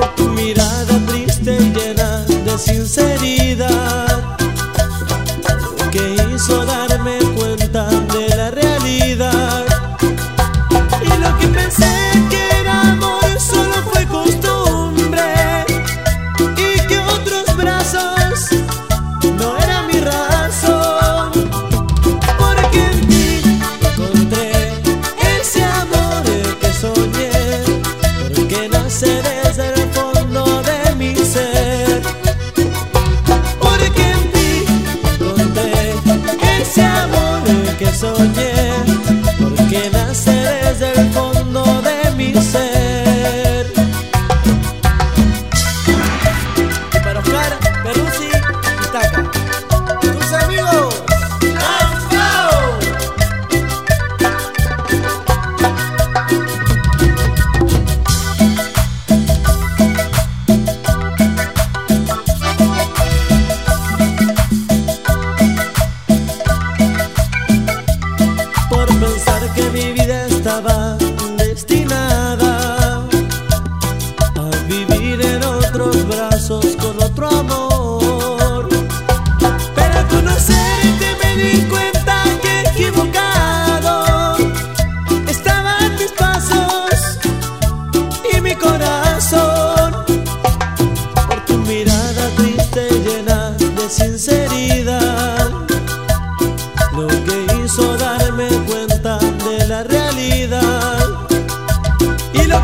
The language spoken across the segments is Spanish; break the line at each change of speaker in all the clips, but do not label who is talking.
por tu mirada triste y llena de sinceridad. dice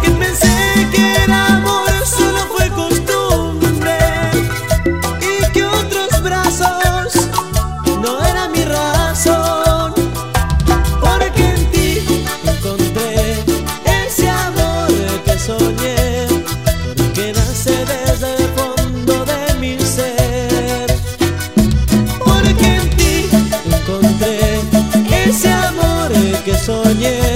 Que pensé que era amor, eso no fue costumbre. Y que otros brazos no era mi razón. Porque en ti encontré ese amor de que soñé Que nace desde el fondo de mi ser. Porque en ti encontré ese amor de que soñé.